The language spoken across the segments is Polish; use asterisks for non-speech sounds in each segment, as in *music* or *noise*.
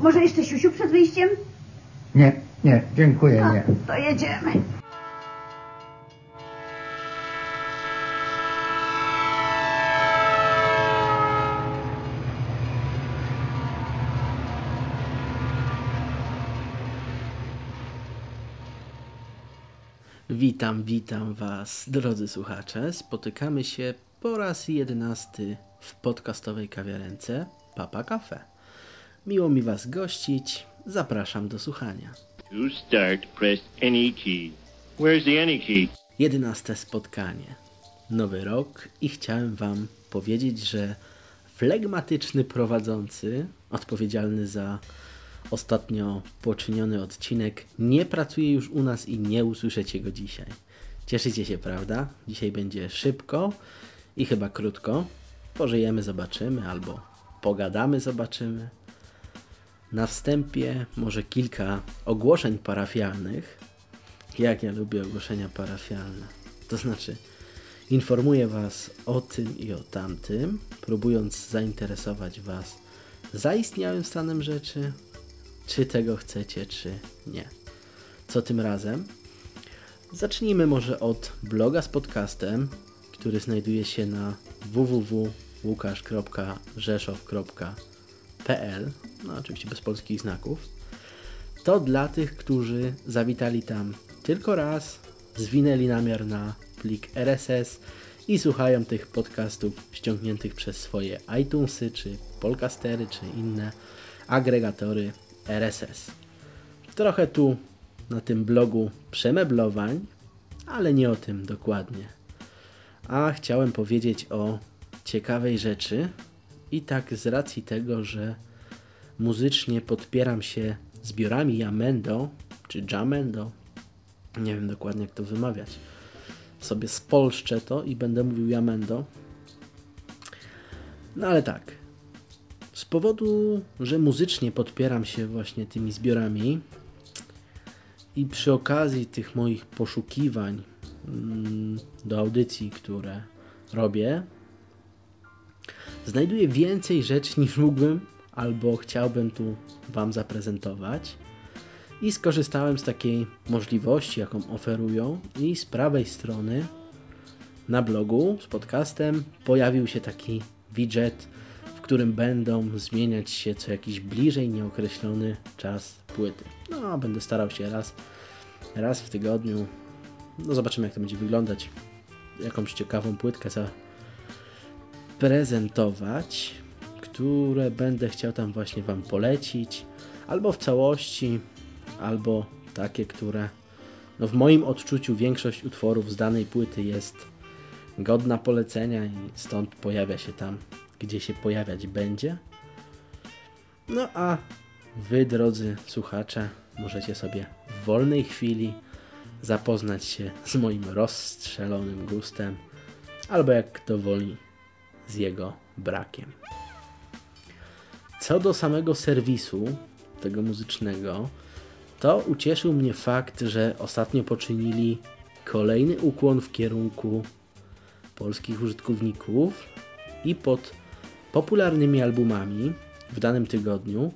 Może jeszcze siusiu przed wyjściem? Nie, nie, dziękuję, A, nie. to jedziemy. Witam, witam Was, drodzy słuchacze. Spotykamy się po raz jedenasty w podcastowej kawiarence Papa Cafe. Miło mi Was gościć, zapraszam do słuchania. To start, press any key. Where's the any key? Jedenaste spotkanie. Nowy rok i chciałem Wam powiedzieć, że flegmatyczny prowadzący, odpowiedzialny za ostatnio poczyniony odcinek, nie pracuje już u nas i nie usłyszycie go dzisiaj. Cieszycie się, prawda? Dzisiaj będzie szybko i chyba krótko. Pożyjemy, zobaczymy, albo pogadamy, zobaczymy. Na wstępie może kilka ogłoszeń parafialnych. Jak ja lubię ogłoszenia parafialne. To znaczy, informuję Was o tym i o tamtym, próbując zainteresować Was zaistniałym stanem rzeczy, czy tego chcecie, czy nie. Co tym razem? Zacznijmy może od bloga z podcastem, który znajduje się na www.łukasz.rzeszow.pl no oczywiście bez polskich znaków. To dla tych, którzy zawitali tam tylko raz, zwinęli namiar na plik RSS i słuchają tych podcastów ściągniętych przez swoje iTunesy, czy Polcastery, czy inne agregatory RSS. Trochę tu na tym blogu przemeblowań, ale nie o tym dokładnie. A chciałem powiedzieć o ciekawej rzeczy i tak z racji tego, że muzycznie podpieram się zbiorami Jamendo, czy Jamendo, nie wiem dokładnie jak to wymawiać, sobie spolszczę to i będę mówił Jamendo. No ale tak, z powodu, że muzycznie podpieram się właśnie tymi zbiorami i przy okazji tych moich poszukiwań mm, do audycji, które robię, znajduję więcej rzeczy niż mógłbym albo chciałbym tu Wam zaprezentować. I skorzystałem z takiej możliwości, jaką oferują, i z prawej strony na blogu z podcastem pojawił się taki widget w którym będą zmieniać się co jakiś bliżej nieokreślony czas płyty. No, będę starał się raz, raz w tygodniu. No, zobaczymy, jak to będzie wyglądać. Jakąś ciekawą płytkę zaprezentować, które będę chciał tam właśnie Wam polecić. Albo w całości, albo takie, które no w moim odczuciu większość utworów z danej płyty jest godna polecenia i stąd pojawia się tam gdzie się pojawiać będzie. No a Wy, drodzy słuchacze, możecie sobie w wolnej chwili zapoznać się z moim rozstrzelonym gustem, albo jak kto woli, z jego brakiem. Co do samego serwisu, tego muzycznego, to ucieszył mnie fakt, że ostatnio poczynili kolejny ukłon w kierunku polskich użytkowników i pod popularnymi albumami w danym tygodniu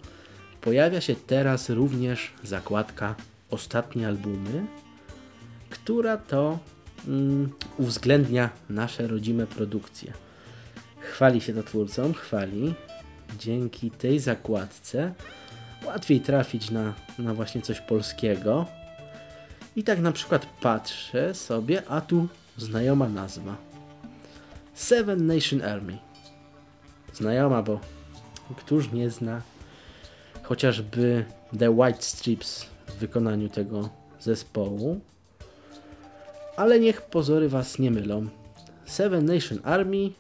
pojawia się teraz również zakładka Ostatnie albumy, która to mm, uwzględnia nasze rodzime produkcje. Chwali się to twórcom, chwali. Dzięki tej zakładce łatwiej trafić na, na właśnie coś polskiego. I tak na przykład patrzę sobie, a tu znajoma nazwa. Seven Nation Army znajoma, bo któż nie zna chociażby The White Strips w wykonaniu tego zespołu. Ale niech pozory Was nie mylą. Seven Nation Army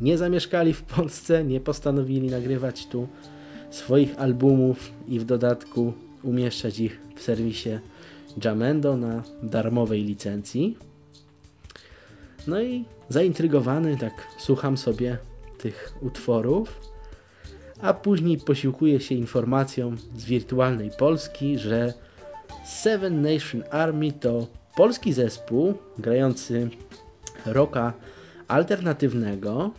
nie zamieszkali w Polsce, nie postanowili nagrywać tu swoich albumów i w dodatku umieszczać ich w serwisie Jamendo na darmowej licencji. No i zaintrygowany tak słucham sobie tych utworów, a później posiłkuje się informacją z wirtualnej Polski, że Seven Nation Army to polski zespół grający rocka alternatywnego,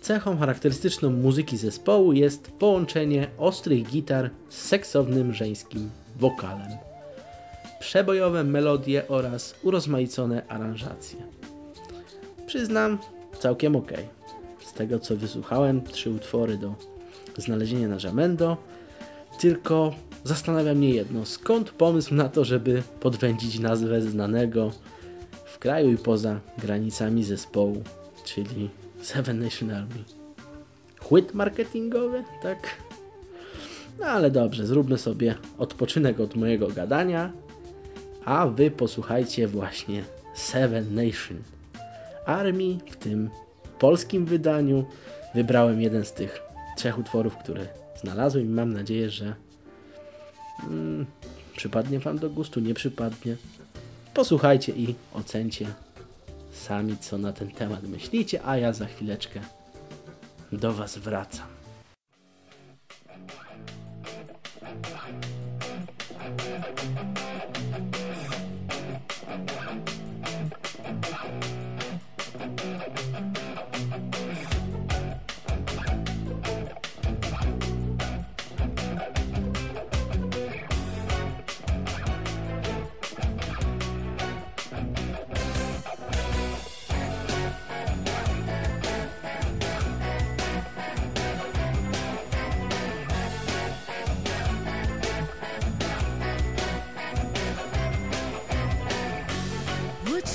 Cechą charakterystyczną muzyki zespołu jest połączenie ostrych gitar z seksownym żeńskim wokalem. Przebojowe melodie oraz urozmaicone aranżacje. Przyznam, całkiem ok. Z tego co wysłuchałem, trzy utwory do znalezienia na Jamendo. Tylko zastanawia mnie jedno, skąd pomysł na to, żeby podwędzić nazwę znanego w kraju i poza granicami zespołu, czyli Seven Nation Army. Chłyt marketingowy, tak? No ale dobrze, zróbmy sobie odpoczynek od mojego gadania, a wy posłuchajcie właśnie Seven Nation Army w tym polskim wydaniu. Wybrałem jeden z tych trzech utworów, które znalazłem i mam nadzieję, że mm, przypadnie Wam do gustu, nie przypadnie. Posłuchajcie i ocencie sami, co na ten temat myślicie, a ja za chwileczkę do Was wracam.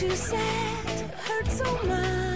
You said hurt so much.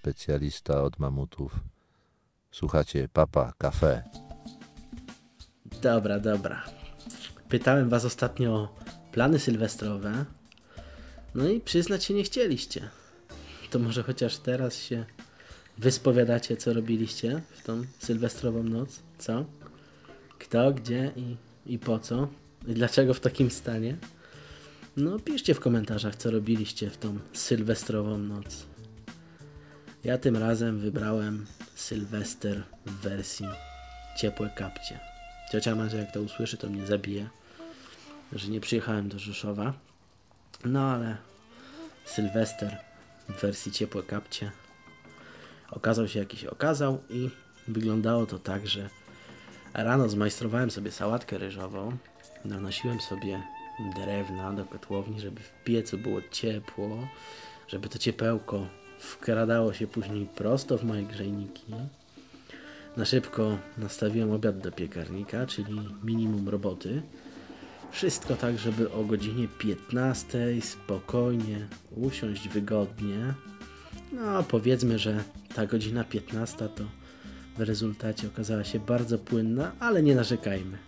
Specjalista od mamutów. Słuchacie Papa Cafe. Dobra, dobra. Pytałem was ostatnio o plany sylwestrowe. No i przyznać się nie chcieliście. To może chociaż teraz się wyspowiadacie, co robiliście w tą sylwestrową noc? Co? Kto, gdzie i, i po co? I dlaczego w takim stanie? No piszcie w komentarzach, co robiliście w tą sylwestrową noc. Ja tym razem wybrałem Sylwester w wersji ciepłe kapcie. Ciocia Madzia jak to usłyszy, to mnie zabije, że nie przyjechałem do Rzeszowa. No ale Sylwester w wersji ciepłe kapcie okazał się jakiś okazał i wyglądało to tak, że rano zmajstrowałem sobie sałatkę ryżową, nanosiłem sobie drewna do kotłowni, żeby w piecu było ciepło, żeby to ciepełko wkradało się później prosto w moje grzejniki. Na szybko nastawiłem obiad do piekarnika, czyli minimum roboty. Wszystko tak, żeby o godzinie 15 spokojnie usiąść wygodnie. No, powiedzmy, że ta godzina 15 to w rezultacie okazała się bardzo płynna, ale nie narzekajmy.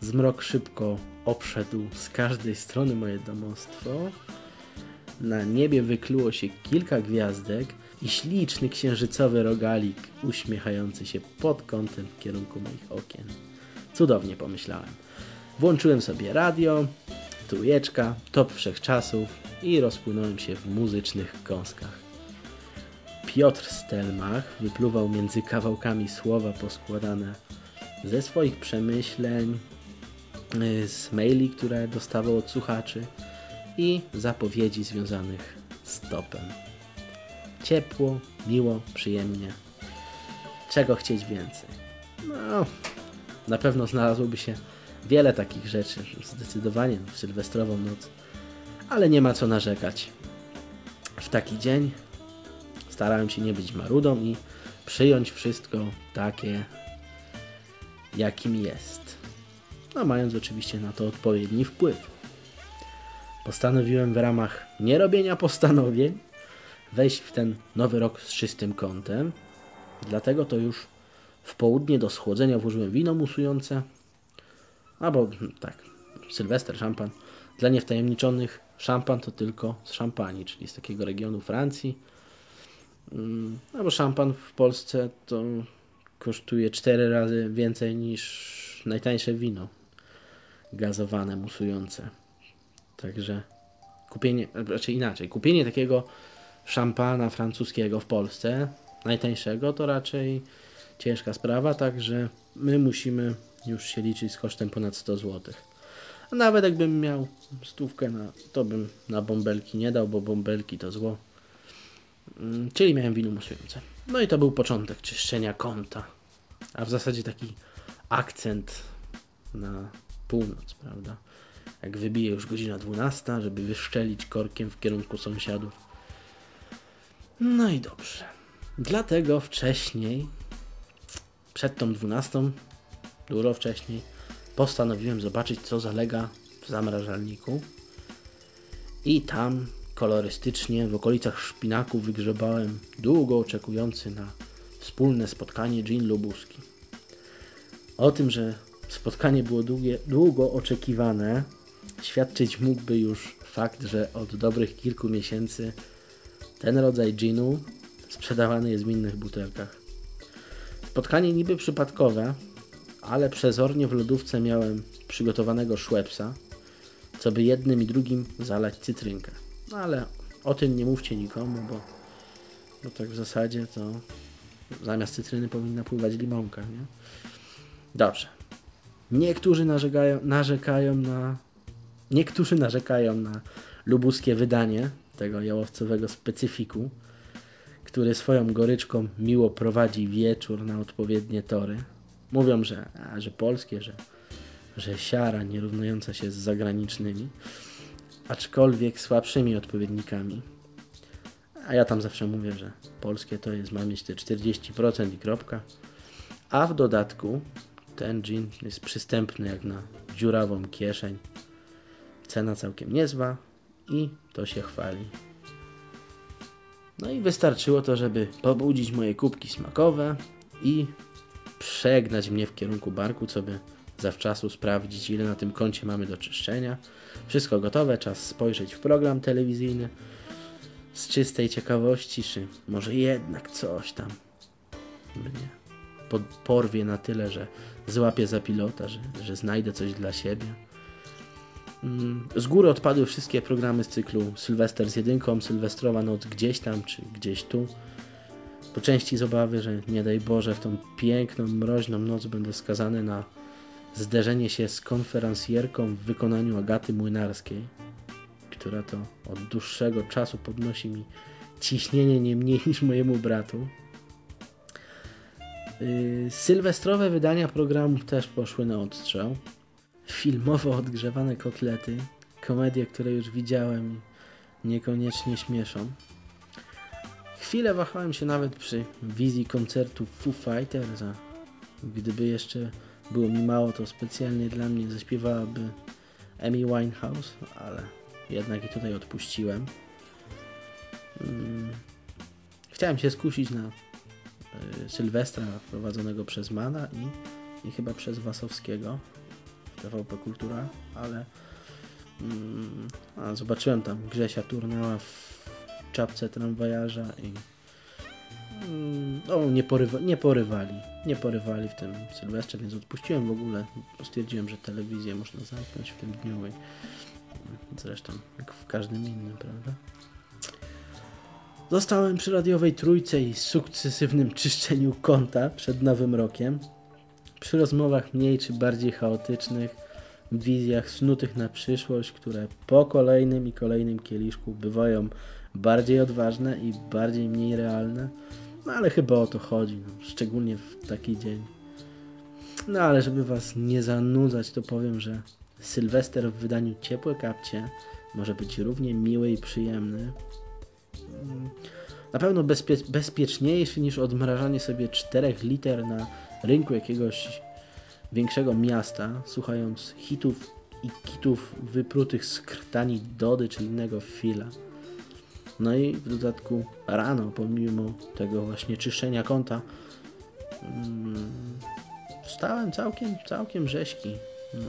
Zmrok szybko obszedł z każdej strony moje domostwo. Na niebie wykluło się kilka gwiazdek i śliczny księżycowy rogalik uśmiechający się pod kątem w kierunku moich okien. Cudownie pomyślałem. Włączyłem sobie radio, trójeczka, top wszechczasów i rozpłynąłem się w muzycznych kąskach. Piotr Stelmach wypluwał między kawałkami słowa poskładane ze swoich przemyśleń, y, z maili, które dostawał od słuchaczy i zapowiedzi związanych z topem. Ciepło, miło, przyjemnie. Czego chcieć więcej? No, na pewno znalazłoby się wiele takich rzeczy, zdecydowanie w sylwestrową noc, ale nie ma co narzekać. W taki dzień starałem się nie być marudą i przyjąć wszystko takie, jakim jest. No, mając oczywiście na to odpowiedni wpływ. Postanowiłem w ramach nierobienia postanowień wejść w ten nowy rok z czystym kątem. Dlatego to już w południe do schłodzenia włożyłem wino musujące. Albo tak, sylwester, szampan. Dla niewtajemniczonych szampan to tylko z szampanii, czyli z takiego regionu Francji. Mm, Albo szampan w Polsce to kosztuje 4 razy więcej niż najtańsze wino gazowane, musujące. Także kupienie, raczej inaczej, kupienie takiego szampana francuskiego w Polsce, najtańszego, to raczej ciężka sprawa, także my musimy już się liczyć z kosztem ponad 100 zł. A nawet jakbym miał stówkę, na, to bym na bąbelki nie dał, bo bąbelki to zło. Mm, Czyli miałem wino musujące. No i to był początek czyszczenia konta. A w zasadzie taki akcent na północ, prawda? Jak wybije już godzina 12, żeby wyszczelić korkiem w kierunku sąsiadów. No i dobrze. Dlatego wcześniej, przed tą 12, dużo wcześniej, postanowiłem zobaczyć, co zalega w zamrażalniku. I tam kolorystycznie w okolicach szpinaku wygrzebałem długo oczekujący na wspólne spotkanie Jean Lubuski. O tym, że spotkanie było długie, długo oczekiwane, świadczyć mógłby już fakt, że od dobrych kilku miesięcy ten rodzaj ginu sprzedawany jest w innych butelkach. Spotkanie niby przypadkowe, ale przezornie w lodówce miałem przygotowanego Schweppesa, co by jednym i drugim zalać cytrynkę. No ale o tym nie mówcie nikomu, bo, bo tak w zasadzie to zamiast cytryny powinna pływać limonka, nie? Dobrze. Niektórzy narzekają, narzekają na niektórzy narzekają na lubuskie wydanie tego jałowcowego specyfiku, który swoją goryczką miło prowadzi wieczór na odpowiednie tory. Mówią, że, a, że polskie, że, że siara nierównująca się z zagranicznymi, aczkolwiek słabszymi odpowiednikami. A ja tam zawsze mówię, że polskie to jest, ma mieć te 40% i kropka. A w dodatku ten gin jest przystępny jak na dziurawą kieszeń. Cena całkiem niezła i to się chwali. No i wystarczyło to, żeby pobudzić moje kubki smakowe i przegnać mnie w kierunku barku, co by zawczasu sprawdzić, ile na tym koncie mamy do czyszczenia. Wszystko gotowe, czas spojrzeć w program telewizyjny z czystej ciekawości, czy może jednak coś tam mnie porwie na tyle, że złapię za pilota, że, że znajdę coś dla siebie. Mm, Z góry odpadły wszystkie programy z cyklu Sylwester z jedynką, Sylwestrowa noc gdzieś tam, czy gdzieś tu. Po części z obawy, że nie daj Boże w tą piękną, mroźną noc będę skazany na zderzenie się z konferencjerką w wykonaniu Agaty Młynarskiej, która to od dłuższego czasu podnosi mi ciśnienie nie mniej niż mojemu bratu. Yy, Sylwestrowe wydania programów też poszły na odstrzał. Filmowo odgrzewane kotlety, komedie, które już widziałem i niekoniecznie śmieszą. Chwilę wahałem się nawet przy wizji koncertu Foo Fighters, a gdyby jeszcze było mi mało, to specjalnie dla mnie zaśpiewałaby Amy Winehouse, ale jednak i tutaj odpuściłem. Mm, Chciałem się skusić na y, Sylwestra prowadzonego przez Mana i, i chyba przez Wasowskiego w TVP Kultura, ale Mm, a zobaczyłem tam Grzesia Turnała w czapce tramwajarza i mm, nie, porywa, nie porywali. Nie porywali w tym Sylwestrze, więc odpuściłem w ogóle. Stwierdziłem, że telewizję można zamknąć w tym dniu i zresztą jak w każdym innym, prawda? Zostałem przy radiowej trójce i sukcesywnym czyszczeniu konta przed nowym rokiem. Przy rozmowach mniej czy bardziej chaotycznych, wizjach snutych na przyszłość, które po kolejnym i kolejnym kieliszku bywają bardziej odważne i bardziej mniej realne. No ale chyba o to chodzi, no, szczególnie w taki dzień. No ale żeby was nie zanudzać, to powiem, że Sylwester w wydaniu Ciepłe Kapcie może być równie miły i przyjemny. Mm, Na pewno bezpie- bezpieczniejszy niż odmrażanie sobie 4 liter na rynku jakiegoś większego miasta, słuchając hitów i kitów wyprutych z krtani Dody czy innego fila. No i w dodatku rano, pomimo tego właśnie czyszczenia konta, mm, wstałem całkiem, całkiem rzeźki. No.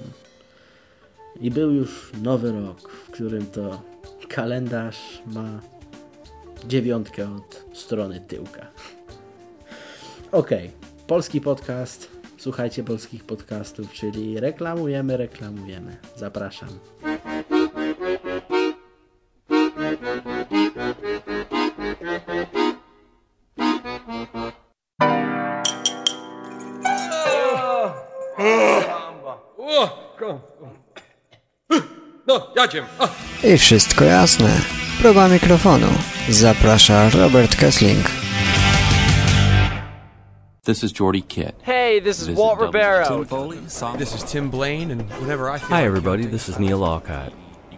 I był już nowy rok, w którym to kalendarz ma dziewiątkę od strony tyłka. Okej, polski podcast. Słuchajcie polskich podcastów, czyli reklamujemy, reklamujemy. Zapraszam. No, jadziem. I wszystko jasne. Próba mikrofonu. Zaprasza Robert Kessling. This is Jordy Kitt. Hey, this is Visit Walt Ribeiro. Tim Foley, This is Tim Blaine, and whenever I feel Hi, everybody. This is Neil Alcott.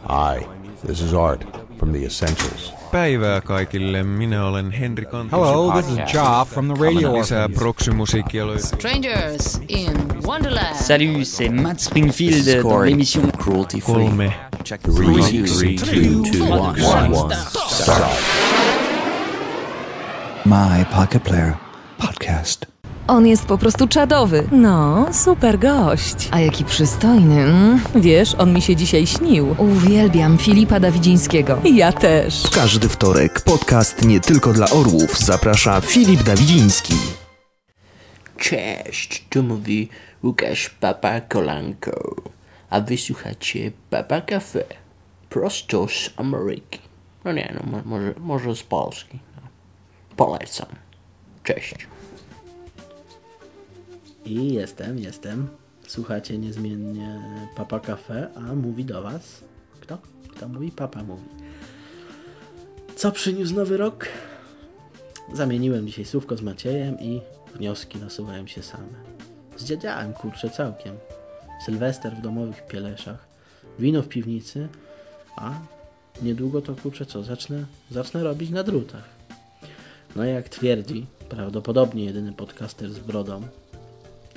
Hi, this is Art from The Essentials. Päivää kaikille, minä olen Henri Kantosen. Hello, this is Ja from the radio Lisää Orpheus. proksimusiikkia. Strangers in Wonderland. Salut, c'est Matt Springfield dans Corey. l'émission Cruelty Free. Kolme. Check Three, three, two, two, two, one, one, one. Start. My Pocket Player Podcast. On jest po prostu czadowy. No, super gość. A jaki przystojny. Mm. Wiesz, on mi się dzisiaj śnił. Uwielbiam Filipa Dawidzińskiego. Ja też. Każdy wtorek podcast nie tylko dla orłów zaprasza Filip Dawidziński. Cześć, tu mówi Łukasz Papa Kolanko, a wysłuchacie Papa Cafe, prosto z Ameryki. No nie, no mo- może, może z Polski. No. Polecam. Cześć. I jestem, jestem. Słuchacie niezmiennie Papa Cafe, a mówi do Was. Kto? Kto mówi? Papa mówi. Co przyniósł nowy rok? Zamieniłem dzisiaj słówko z Maciejem i wnioski nasuwają się same. Zdziadziałem, kurczę, całkiem. Sylwester w domowych pieleszach, wino w piwnicy, a niedługo to kurczę co, zacznę, zacznę robić na drutach. No jak twierdzi, prawdopodobnie jedyny podcaster z brodą,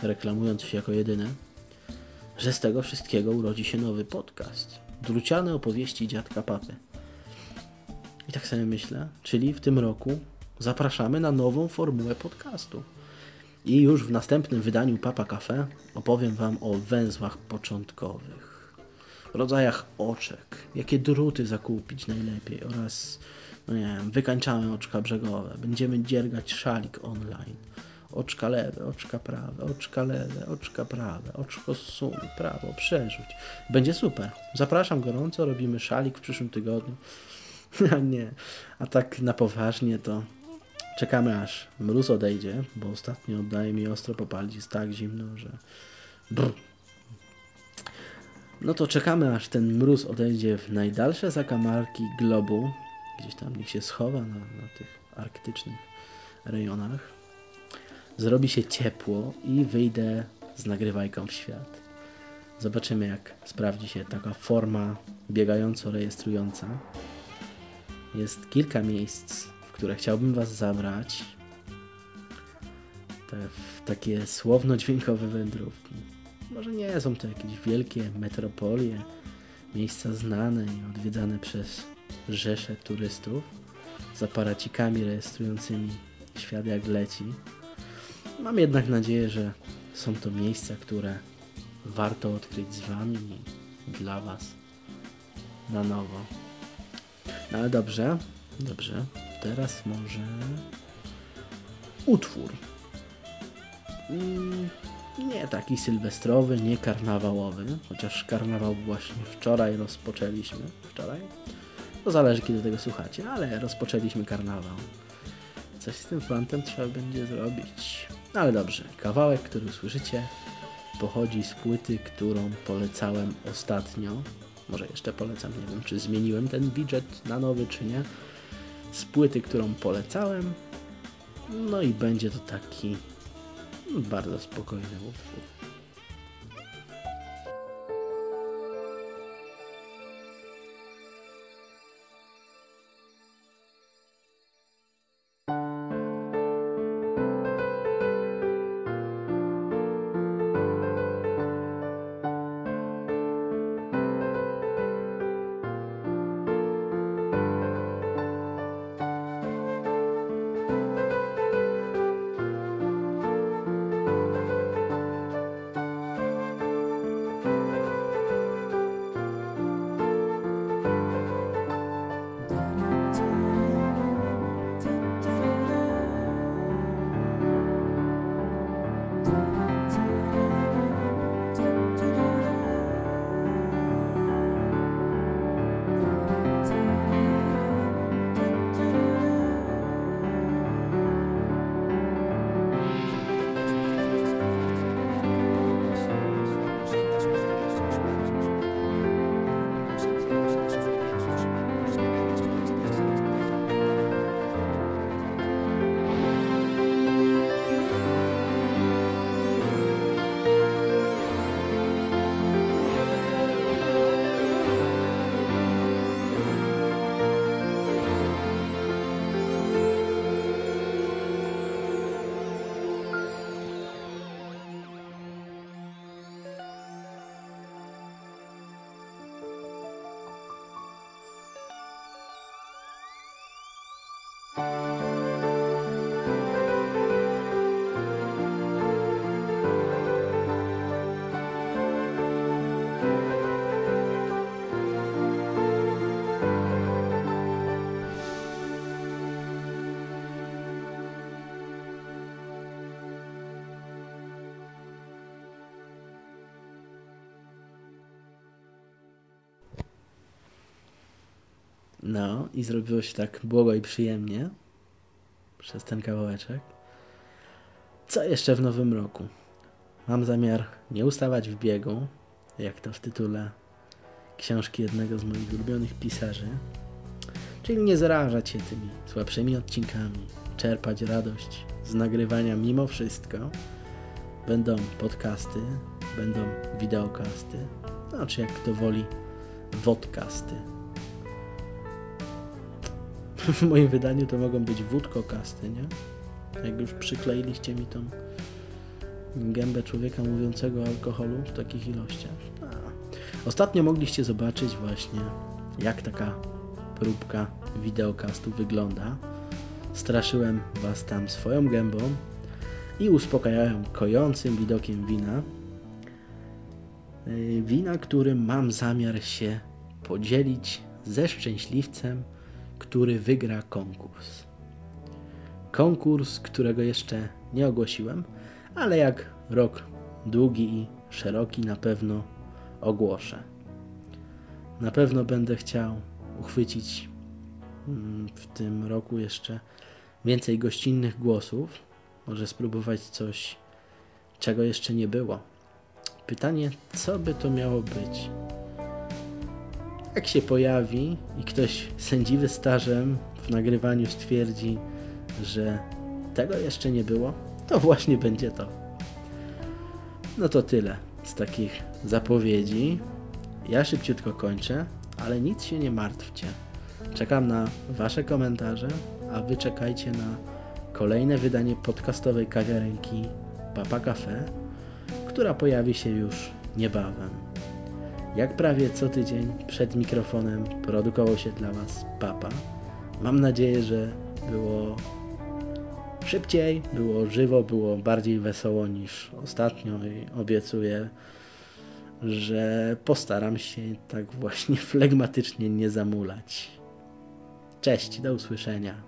reklamując się jako jedyny, że z tego wszystkiego urodzi się nowy podcast. Druciane opowieści dziadka papy. I tak sobie myślę, czyli w tym roku zapraszamy na nową formułę podcastu. I już w następnym wydaniu Papa Cafe opowiem Wam o węzłach początkowych, rodzajach oczek, jakie druty zakupić najlepiej oraz, no nie wiem, wykańczamy oczka brzegowe. Będziemy dziergać szalik online. Oczka lewe, oczka prawe, oczka lewe, oczka prawe, oczko zsuń, prawo, przerzuć. Będzie super. Zapraszam gorąco, robimy szalik w przyszłym tygodniu. *laughs* A nie, a tak na poważnie to czekamy aż mróz odejdzie, bo ostatnio oddaje mi ostro popalić, jest tak zimno, że brr. No to czekamy aż ten mróz odejdzie w najdalsze zakamarki globu, gdzieś tam niech się schowa na, na tych arktycznych rejonach. Zrobi się ciepło i wyjdę z nagrywajką w świat. Zobaczymy jak sprawdzi się taka forma biegająco-rejestrująca. Jest kilka miejsc, które chciałbym Was zabrać. W takie słowno-dźwiękowe wędrówki. Może nie są to jakieś wielkie metropolie, miejsca znane i odwiedzane przez rzesze turystów z aparacikami rejestrującymi świat jak leci. Mam jednak nadzieję, że są to miejsca, które warto odkryć z Wami i dla Was. na nowo. No ale dobrze, dobrze. Teraz może utwór. Mm, nie taki sylwestrowy, nie karnawałowy, chociaż karnawał właśnie wczoraj rozpoczęliśmy. Wczoraj? To zależy kiedy tego słuchacie, ale rozpoczęliśmy karnawał. Coś z tym fantem trzeba będzie zrobić. No Ale dobrze, kawałek, który usłyszycie, pochodzi z płyty, którą polecałem ostatnio. Może jeszcze polecam, nie wiem, czy zmieniłem ten widget na nowy, czy nie. Z płyty, którą polecałem. No i będzie to taki bardzo spokojny utwór. No i zrobiło się tak błogo i przyjemnie przez ten kawałeczek. Co jeszcze w nowym roku? Mam zamiar nie ustawać w biegu, jak to w tytule książki jednego z moich ulubionych pisarzy, czyli nie zarażać się tymi słabszymi odcinkami, czerpać radość z nagrywania mimo wszystko. Będą podcasty, będą wideokasty, czy jak kto woli, wodcasty. W moim wydaniu to mogą być wódkokasty, nie? Jak już przykleiliście mi tą gębę człowieka mówiącego o alkoholu w takich ilościach. Ostatnio mogliście zobaczyć właśnie, jak taka próbka wideokastu wygląda. Straszyłem Was tam swoją gębą i uspokajałem kojącym widokiem wina. Yy, Wina, którym mam zamiar się podzielić ze szczęśliwcem, który wygra konkurs. Konkurs, którego jeszcze nie ogłosiłem, ale jak rok długi i szeroki na pewno ogłoszę. Na pewno będę chciał uchwycić mm, w tym roku jeszcze więcej gościnnych głosów. Może spróbować coś, czego jeszcze nie było. Pytanie, co by to miało być? Jak się pojawi i ktoś sędziwy stażem w nagrywaniu stwierdzi, że tego jeszcze nie było, to właśnie będzie to. No to tyle z takich zapowiedzi. Ja szybciutko kończę, ale nic się nie martwcie. Czekam na Wasze komentarze, a Wy czekajcie na kolejne wydanie podcastowej kawiarenki Papa Cafe, która pojawi się już niebawem. Jak prawie co tydzień przed mikrofonem produkował się dla Was Papa. Mam nadzieję, że było szybciej, było żywo, było bardziej wesoło niż ostatnio i obiecuję że postaram się tak właśnie *laughs* flegmatycznie nie zamulać. Cześć, do usłyszenia.